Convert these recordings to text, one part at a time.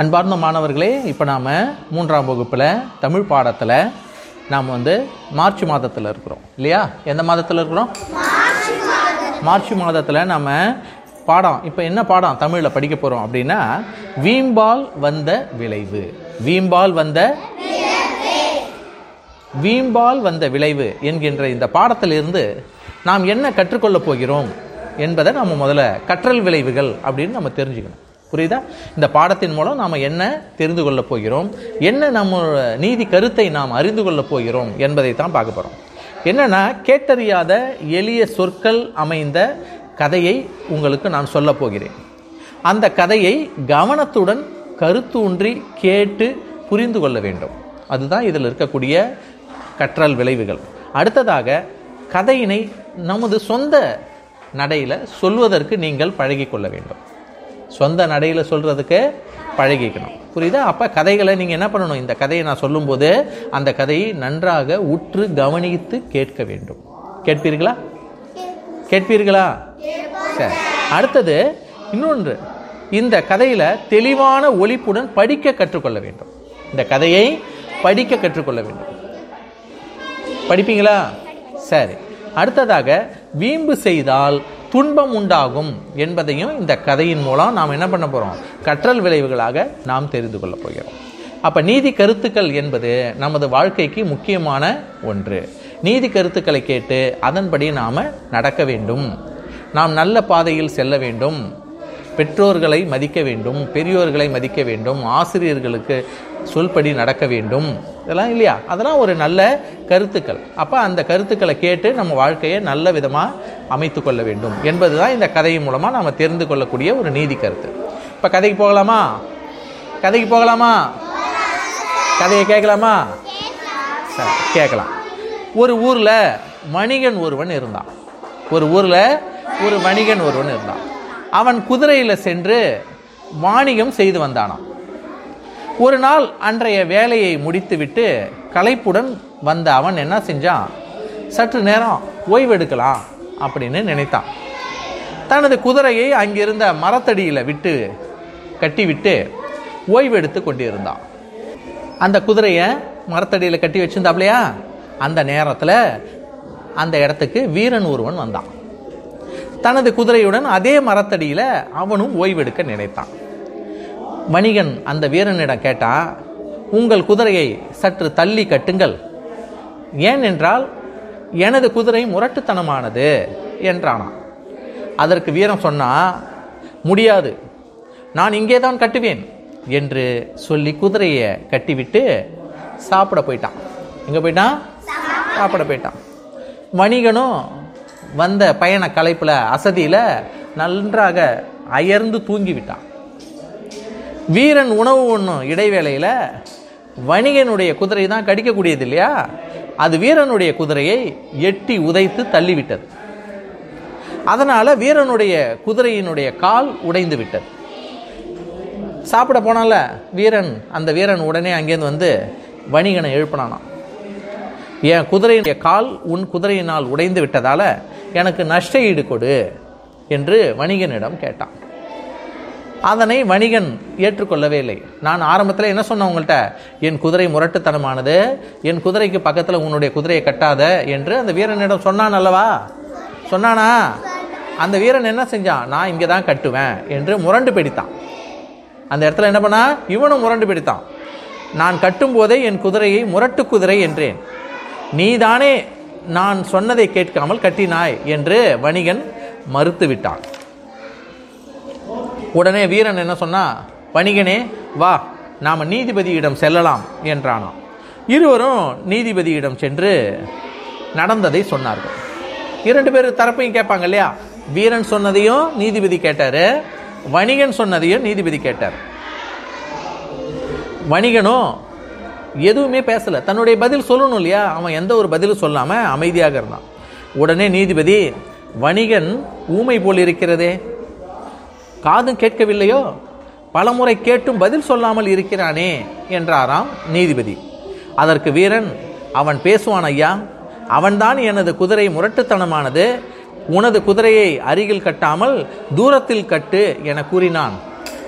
அன்பார்ந்த மாணவர்களே இப்போ நாம் மூன்றாம் வகுப்பில் தமிழ் பாடத்தில் நாம் வந்து மார்ச் மாதத்தில் இருக்கிறோம். இல்லையா? எந்த மாதத்தில் இருக்கிறோம்? மார்ச் மாதத்தில் நம்ம பாடம் இப்போ என்ன பாடம் தமிழில் படிக்க போகிறோம் அப்படின்னா வீம்பால் வந்த விளைவு. வீம்பால் வந்த வீம்பால் வந்த விளைவு என்கின்ற இந்த பாடத்திலிருந்து நாம் என்ன கற்றுக்கொள்ளப் போகிறோம் என்பதை நம்ம முதல்ல கற்றல் விளைவுகள் அப்படின்னு நம்ம தெரிஞ்சுக்கணும். புரியுதா? இந்த பாடத்தின் மூலம் நாம் என்ன தெரிந்து கொள்ளப் போகிறோம்? என்ன நம்ம நீதி கருத்தை நாம் அறிந்து கொள்ளப் போகிறோம் என்பதை தான் பார்க்க போகிறோம் என்னன்னா கேட்டறியாத எளிய சொற்கள் அமைந்த கதையை உங்களுக்கு நான் சொல்லப் போகிறேன். அந்த கதையை கவனத்துடன் கருத்தூன்றி கேட்டு புரிந்து கொள்ள வேண்டும். அதுதான் இதில் இருக்கக்கூடிய கற்றல் விளைவுகள். அடுத்ததாக கதையினை நமது சொந்த நடையில் சொல்வதற்கு நீங்கள் பழகிக்கொள்ள வேண்டும். சொந்த நடையில் சொல்கிறதுக்கு பழகிக்கணும். புரியுதா? அப்போ கதைகளை நீங்கள் என்ன பண்ணணும்? இந்த கதையை நான் சொல்லும்போது அந்த கதையை நன்றாக உற்று கவனித்து கேட்க வேண்டும். கேட்பீர்களா? கேட்பீர்களா? சரி. அடுத்தது இன்னொன்று. இந்த கதையில் தெளிவான ஒழிப்புடன் படிக்க கற்றுக்கொள்ள வேண்டும். இந்த கதையை படிக்க கற்றுக்கொள்ள வேண்டும். படிப்பீங்களா? சரி. அடுத்ததாக வீம்பு செய்தால் துன்பம் உண்டாகும் என்பதையும் இந்த கதையின் மூலம் நாம் என்ன பண்ண போகிறோம் கற்றல் விளைவுகளாக நாம் தெரிந்து கொள்ளப் போகிறோம். அப்போ நீதி கருத்துக்கள் என்பது நமது வாழ்க்கைக்கு முக்கியமான ஒன்று. நீதி கருத்துக்களை கேட்டு அதன்படி நாம் நடக்க வேண்டும். நாம் நல்ல பாதையில் செல்ல வேண்டும். பெற்றோர்களை மதிக்க வேண்டும் பெரியோர்களை மதிக்க வேண்டும் ஆசிரியர்களுக்கு சொல்படி நடக்க வேண்டும். இதெல்லாம் இல்லையா? அதெல்லாம் ஒரு நல்ல கருத்துக்கள். அப்போ அந்த கருத்துக்களை கேட்டு நம்ம வாழ்க்கையை நல்ல விதமாக அமைத்து கொள்ள வேண்டும் என்பது தான் இந்த கதையின் மூலமாக நாம் தெரிந்து கொள்ளக்கூடிய ஒரு நீதி கருத்து. இப்போ கதைக்கு போகலாமா? கதைக்கு போகலாமா? கதையை கேட்கலாமா? சரி கேட்கலாம். ஒரு ஊரில் வணிகன் ஒருவன் இருந்தான். ஒரு ஊரில் ஒரு வணிகன் ஒருவன் இருந்தான். அவன் குதிரையில் சென்று வாணிகம் செய்து வந்தானாம். ஒரு நாள் அன்றைய வேலையை முடித்துவிட்டு களைப்புடன் வந்த அவன் என்ன செஞ்சான்? சற்று நேரம் ஓய்வெடுக்கலாம் அப்படின்னு நினைத்தான். தனது குதிரையை அங்கிருந்த மரத்தடியில் விட்டு கட்டிவிட்டு ஓய்வெடுத்து கொண்டிருந்தான். அந்த குதிரையை மரத்தடியில் கட்டி வச்சிருந்தாப்லையா? அந்த நேரத்தில் அந்த இடத்துக்கு வீரன் ஒருவன் வந்தான். தனது குதிரையுடன் அதே மரத்தடியில் அவனும் ஓய்வெடுக்க நினைத்தான். வணிகன் அந்த வீரனிடம் கேட்டா உங்கள் குதிரையை சற்று தள்ளி கட்டுங்கள். ஏனென்றால் எனது குதிரை முரட்டுத்தனமானது என்றானான் அதற்கு வீரன் சொன்னா முடியாது. நான் இங்கே தான் கட்டுவேன் என்று சொல்லி குதிரையை கட்டிவிட்டு சாப்பிட போயிட்டான். எங்கே போயிட்டான்? சாப்பிட போயிட்டான். வணிகனும் வந்த பயண களைப்பில் அசதியில் நன்றாக அயர்ந்து தூங்கிவிட்டான். வீரன் உணவு ஒன்றும் இடைவேளையில் வணிகனுடைய குதிரை தான் கடிக்கக்கூடியது இல்லையா? அது வீரனுடைய குதிரையை எட்டி உதைத்து தள்ளிவிட்டது. அதனால் வீரனுடைய குதிரையினுடைய கால் உடைந்து விட்டது. சாப்பிட போனால வீரன் அந்த வீரன் உடனே அங்கேருந்து வந்து வணிகனை எழுப்பினானான் என் குதிரையினுடைய கால் உன் குதிரையினால் உடைந்து விட்டதால எனக்கு நஷ்ட ஈடு கொடு என்று வணிகனிடம் கேட்டான். அதனை வணிகன் ஏற்றுக்கொள்ளவே இல்லை. நான் ஆரம்பத்தில் என்ன சொன்னேன் உங்கள்கிட்ட என் குதிரை முரட்டுத்தனமானது என் குதிரைக்கு பக்கத்தில் உன்னுடைய குதிரையை கட்டாத என்று அந்த வீரனிடம் சொன்னான் அல்லவா? சொன்னானா? அந்த வீரன் என்ன செஞ்சான்? நான் இங்கே தான் கட்டுவேன் என்று முரண்டு பிடித்தான். அந்த இடத்துல என்ன பண்ணா? இவனும் முரண்டு பிடித்தான். நான் கட்டும்போதே என் குதிரையை முரட்டு குதிரை என்றேன். நீதானே நான் சொன்னதை கேட்காமல் கட்டினாய் என்று வணிகன் மறுத்து விட்டான் உடனே வீரன் என்ன சொன்னா வணிகனே வா நாம் நீதிபதியிடம் செல்லலாம் என்றானாம். இருவரும் நீதிபதியிடம் சென்று நடந்ததை சொன்னார்கள். இரண்டு பேர் தரப்பையும் கேட்பாங்க இல்லையா? வீரன் சொன்னதையும் நீதிபதி கேட்டார் வணிகன் சொன்னதையும் நீதிபதி கேட்டார். வணிகனும் எதுவுமே பேசலை. தன்னுடைய பதில் சொல்லணும் இல்லையா? அவன் எந்த ஒரு பதிலும் சொல்லாமல் அமைதியாக இருந்தான். உடனே நீதிபதி வணிகன் ஊமை போல் இருக்கிறதே. காதும் கேட்கவில்லையோ? பலமுறை கேட்டும் பதில் சொல்லாமல் இருக்கிறானே என்றாராம் நீதிபதி. அதற்கு வீரன் அவன் பேசுவான் ஐயா. அவன்தான் எனது குதிரை முரட்டுத்தனமானது. உனது குதிரையை அருகில் கட்டாமல் தூரத்தில் கட்டு என கூறினான்.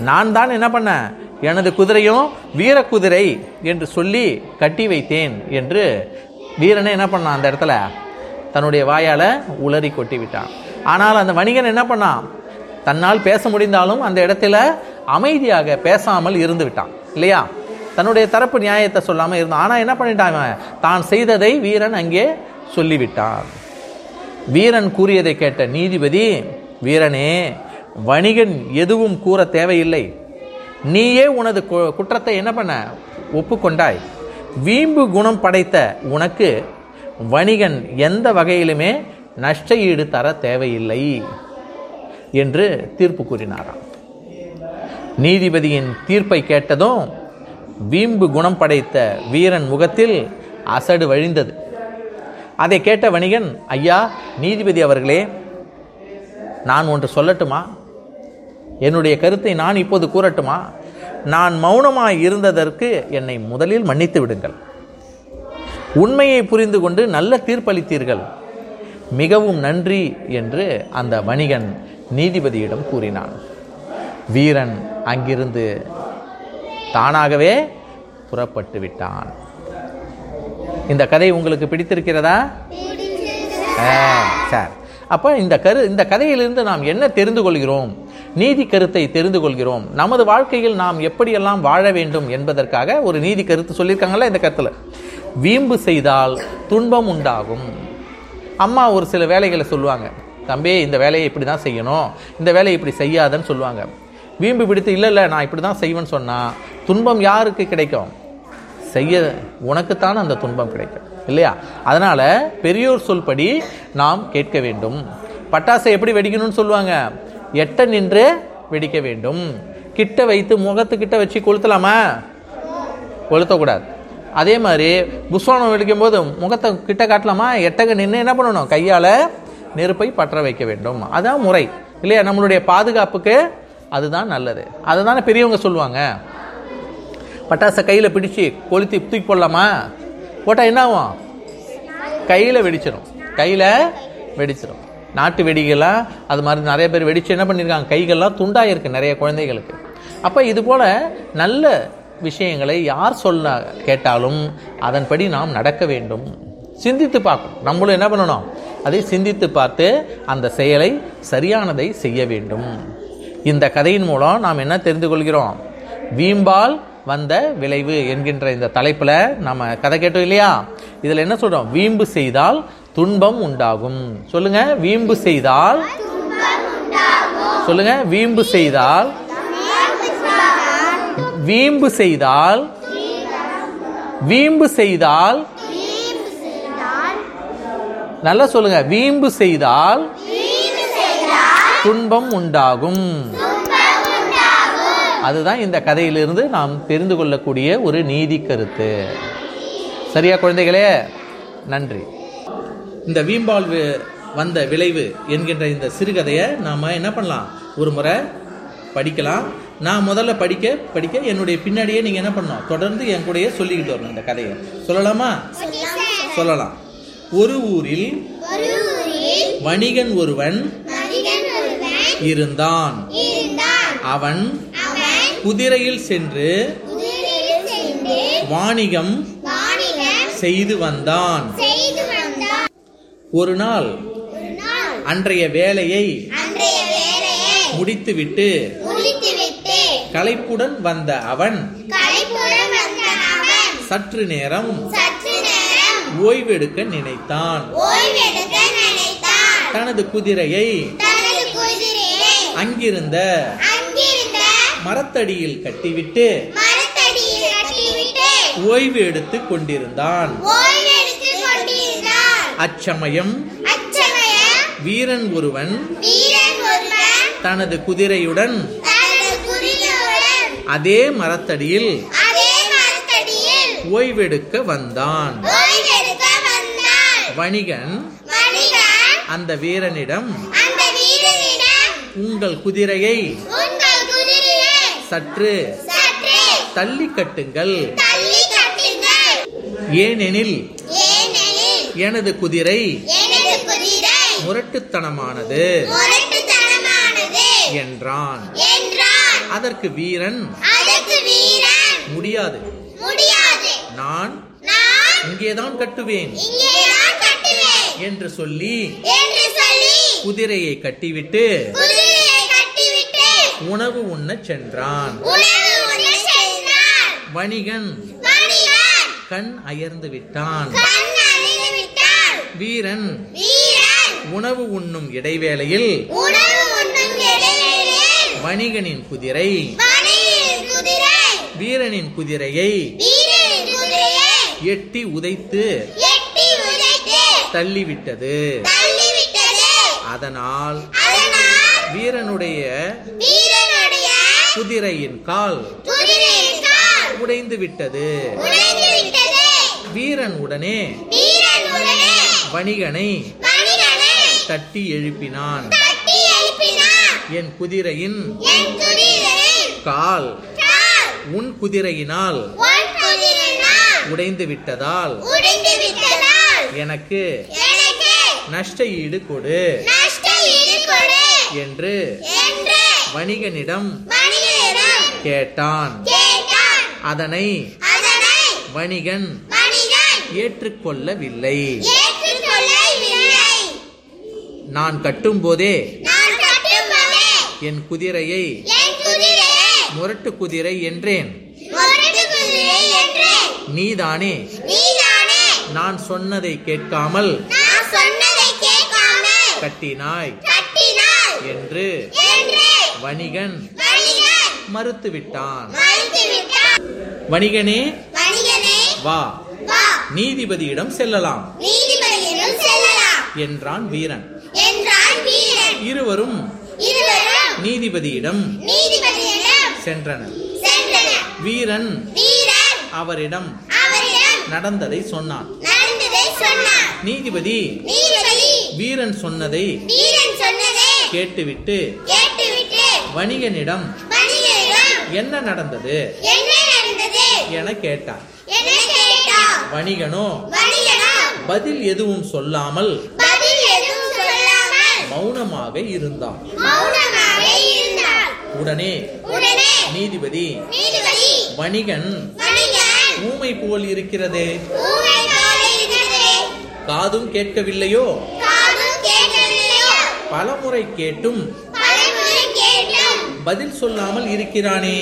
நான் தான் என்ன பண்ணேன் எனது குதிரையும் வீர குதிரை என்று சொல்லி கட்டி வைத்தேன் என்று வீரனை என்ன பண்ணான் அந்த இடத்துல? தன்னுடைய வாயால் உளறி கொட்டி விட்டான். ஆனால் அந்த வணிகன் என்ன பண்ணான்? தன்னால் பேச முடிந்தாலும் அந்த இடத்துல அமைதியாக பேசாமல் இருந்து விட்டான். இல்லையா? தன்னுடைய தரப்பு நியாயத்தை சொல்லாமல் இருந்தான். ஆனால் என்ன பண்ணிட்டான் தான் செய்ததை வீரன் அங்கே சொல்லிவிட்டான். வீரன் கூறியதை கேட்ட நீதிபதி வீரனே வணிகன் எதுவும் கூற தேவையில்லை. நீயே உனது கு- குற்றத்தை என்ன பண்ண? ஒப்புக்கொண்டாய். வீம்பு குணம் படைத்த உனக்கு வணிகன் எந்த வகையிலுமே நஷ்ட ஈடு தர தேவையில்லை என்று தீர்ப்பு கூறினாராம். நீதிபதியின் தீர்ப்பை கேட்டதும் வீம்பு குணம் படைத்த வீரன் முகத்தில் அசடு வழிந்தது. அதை கேட்ட வணிகன் ஐயா நீதிபதி அவர்களே நான் ஒன்று சொல்லட்டுமா? என்னுடைய கருத்தை நான் இப்போது கூறட்டுமா? நான் மௌனமாய் இருந்ததற்கு என்னை முதலில் மன்னித்து விடுங்கள். உண்மையை புரிந்து கொண்டு நல்ல தீர்ப்பளித்தீர்கள். மிகவும் நன்றி என்று அந்த வணிகன் நீதிபதியிடம் கூறினான். வீரன் அங்கிருந்து தானாகவே புறப்பட்டு விட்டான். இந்த கதை உங்களுக்கு பிடித்திருக்கிறதா? சரி. அப்ப இந்த கரு இந்த கதையிலிருந்து நாம் என்ன தெரிந்து கொள்கிறோம்? நீதி கருத்தை தெரிந்து கொள்கிறோம். நமது வாழ்க்கையில் நாம் எப்படியெல்லாம் வாழ வேண்டும் என்பதற்காக ஒரு நீதி கருத்து சொல்லியிருக்காங்கல்ல இந்த கருத்தில்? வீம்பு செய்தால் துன்பம் உண்டாகும். அம்மா ஒரு சில வேலைகளை சொல்லுவாங்க. தம்பி இந்த வேலையை இப்படி தான் செய்யணும். இந்த வேலையை இப்படி செய்யாதன்னு சொல்லுவாங்க. வீம்பு பிடித்து இல்லை இல்லை நான் இப்படி தான் செய்வேன்னு சொன்னால் துன்பம் யாருக்கு கிடைக்கும்? செய்ய உனக்குத்தான் அந்த துன்பம் கிடைக்கும். இல்லையா? அதனால் பெரியோர் சொல்படி நாம் கேட்க வேண்டும். பட்டாசை எப்படி வெடிக்கணும்னு சொல்லுவாங்க. எட்ட நின்று வெடிக்க வேண்டும். கிட்ட வைத்து முகத்துக்கிட்ட வச்சு கொளுத்தலாமா? கொளுத்தக்கூடாது. அதே மாதிரி புஸ்வானம் வெடிக்கும் போது முகத்தை கிட்ட காட்டலாமா? எட்டக நின்று என்ன பண்ணணும்? கையால் நெருப்பை பற்ற வைக்க வேண்டும். அதான் முறை. இல்லையா? நம்மளுடைய பாதுகாப்புக்கு அதுதான் நல்லது. அதுதானே பெரியவங்க சொல்லுவாங்க. பட்டாசை கையில் பிடிச்சி கொளுத்தி தூக்கி போடலாமா? போட்டால் என்ன ஆகும்? கையில் வெடிச்சிடும் கையில் வெடிச்சிடும் நாட்டு வெடிகளாக அது மாதிரி நிறைய பேர் வெடித்து என்ன பண்ணியிருக்காங்க கைகள்லாம் துண்டாயிருக்கு நிறைய குழந்தைகளுக்கு. அப்போ இது போல் நல்ல விஷயங்களை யார் சொல்ல கேட்டாலும் அதன்படி நாம் நடக்க வேண்டும். சிந்தித்து பார்க்கணும். நம்மளும் என்ன பண்ணணும்? அதை சிந்தித்து பார்த்து அந்த செயலை சரியானதை செய்ய வேண்டும். இந்த கதையின் மூலம் நாம் என்ன தெரிந்து கொள்கிறோம்? வீம்பால் வந்த விளைவு என்கின்ற இந்த தலைப்பில் நம்ம கதை கேட்டோம் இல்லையா? இதில் என்ன சொல்கிறோம் வீம்பு செய்தால் துன்பம் உண்டாகும். சொல்லுங்க வீம்பு செய்தால்? சொல்லுங்க வீம்பு செய்தால்? வீம்பு செய்தால்? வீம்பு செய்தால்? நல்லா சொல்லுங்க வீம்பு செய்தால்? துன்பம் உண்டாகும். அதுதான் இந்த கதையிலிருந்து நாம் தெரிந்து கொள்ளக்கூடிய ஒரு நீதி கருத்து. சரியா குழந்தைகளே? நன்றி. இந்த வீம்பால் வந்த விளைவு என்கின்ற இந்த சிறுகதையை நாம என்ன பண்ணலாம்? ஒரு முறை படிக்கலாம். நான் முதல்ல படிக்க படிக்க என்னுடைய பின்னாடியே நீங்க என்ன பண்ணணும்? தொடர்ந்து என் கூடயே சொல்லிக்கிட்டு வரணும் இந்த கதையை. சொல்லலாமா? சொல்லலாம். ஒரு ஊரில் வணிகன் ஒருவன் இருந்தான். அவன் குதிரையில் சென்று வாணிகம் செய்து வந்தான். ஒரு நாள் அன்றைய வேலையை முடித்துவிட்டு களைப்புடன் வந்த அவன் சற்று நேரம் ஓய்வெடுக்க நினைத்தான். தனது குதிரையை அங்கிருந்த மரத்தடியில் கட்டிவிட்டு ஓய்வு எடுத்துக் கொண்டிருந்தான். அச்சமயம் வீரன் ஒருவன் தனது குதிரையுடன் அதே மரத்தடியில் ஓய்வெடுக்க வந்தான். வணிகன் அந்த வீரனிடம் உங்கள் குதிரையை சற்று தள்ளி கட்டுங்கள். ஏனெனில் எனது குதிரை முரட்டுத்தனமானது என்றான். அதற்கு வீரன் முடியாது. நான் இங்கேதான் கட்டுவேன். என்று சொல்லி குதிரையை கட்டிவிட்டு உணவு உண்ணச் சென்றான். உணவு உண்ண சென்றான். வணிகன் கண் அயர்ந்து விட்டான். வீரன். உணவு உண்ணும் இடைவேளையில் வணிகனின் குதிரை. வீரனின் குதிரையை எட்டி உதைத்து தள்ளிவிட்டது. அதனால் வீரனுடைய குதிரையின் கால் உடைந்து விட்டது. வீரன் உடனே வணிகனை தட்டி எழுப்பினான். என் குதிரையின் கால் உன் குதிரையினால் உடைந்து விட்டதால் எனக்கு நஷ்ட ஈடு கொடு என்று வணிகனிடம் கேட்டான். அதனை வணிகன் ஏற்றுக்கொள்ளவில்லை. நான் கட்டும்போதே என் குதிரையை முரட்டு குதிரை என்றேன். நீதானே. நான் சொன்னதை கேட்காமல் கட்டினாய் என்று வணிகன் மறுத்துவிட்டான். வணிகனே வா. நீதிபதியிடம் செல்லலாம். என்றான் வீரன். இருவரும் நீதிபதியிடம் சென்றனர். வீரன் அவரிடம் நடந்ததை சொன்னான். நீதிபதி வீரன் சொன்னதை கேட்டுவிட்டு வணிகனிடம் என்ன நடந்தது என கேட்டான். வணிகனோ பதில் எதுவும் சொல்லாமல் மௌனமாக இருந்தான் இருந்தார் உடனே நீதிபதி வணிகன் ஊமை போல் இருக்கிறதே. காதும் கேட்கவில்லையோ? பலமுறை கேட்டும். பதில் சொல்லாமல் இருக்கிறானே.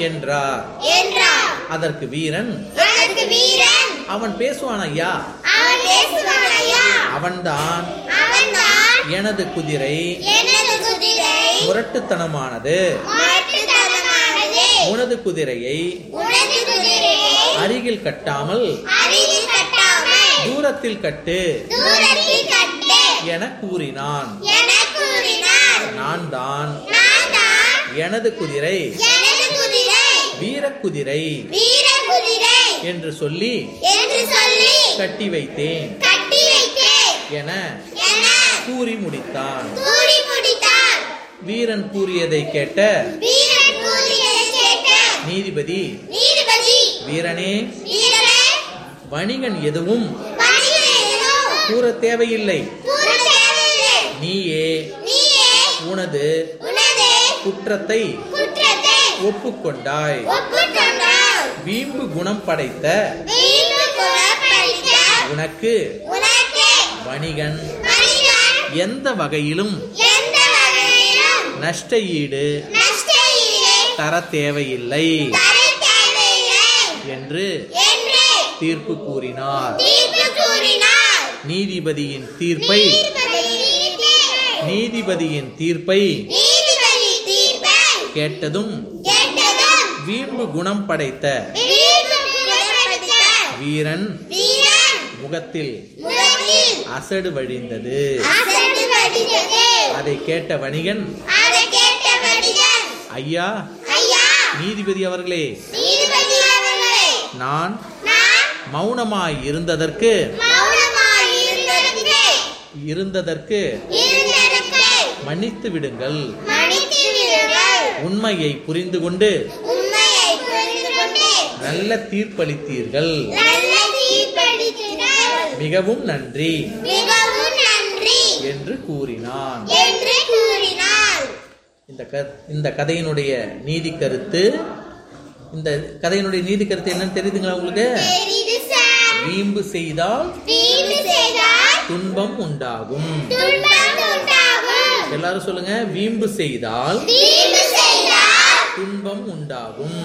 என்றார். அதற்கு வீரன் அவன் பேசுவான் ஐயா அவன்தான் எனது குதிரை. முரட்டுத்தனமானது. உனது குதிரையை அருகில் கட்டாமல் தூரத்தில் கட்டு என கூறினான். நான் தான் எனது குதிரை. வீரக்குதிரை வீர குதிரை என்று சொல்லி கட்டி வைத்தேன். என கூறி முடித்தான். வீரன் கூறியதை கேட்ட நீதிபதி வீரனே வணிகன் எதுவும் கூற தேவையில்லை. நீயே உனது குற்றத்தை ஒப்புக்கொண்டாய். வீம்பு குணம் படைத்த உனக்கு வணிகன். எந்த வகையிலும் எந்த வகையிலும் நஷ்ட ஈடு நஷ்ட ஈடு தர தேவையில்லை என்று தீர்ப்பு கூறினார். நீதிபதியின் தீர்ப்பை நீதிபதியின் தீர்ப்பை கேட்டதும் வீம்பு குணம் படைத்த வீரன் முகத்தில் அசடு வழிந்தது. அதை கேட்ட வணிகன் ஐயா நீதிபதி அவர்களே நான் மௌனமாய் இருந்ததற்கு இருந்ததற்கு. மன்னித்து விடுங்கள். உண்மையை புரிந்து கொண்டு நல்ல தீர்ப்பளித்தீர்கள். மிகவும் நன்றி. மிகவும் நன்றி. என்று கூறினான். இந்த இந்த கதையினுடைய நீதி கருத்து இந்த கதையினுடைய நீதி கருத்து என்னன்னு தெரியுதுங்களா உங்களுக்கு? வீம்பு செய்தால் துன்பம் உண்டாகும். துன்பம் உண்டாகும். எல்லாரும் சொல்லுங்க வீம்பு செய்தால் துன்பம் உண்டாகும்.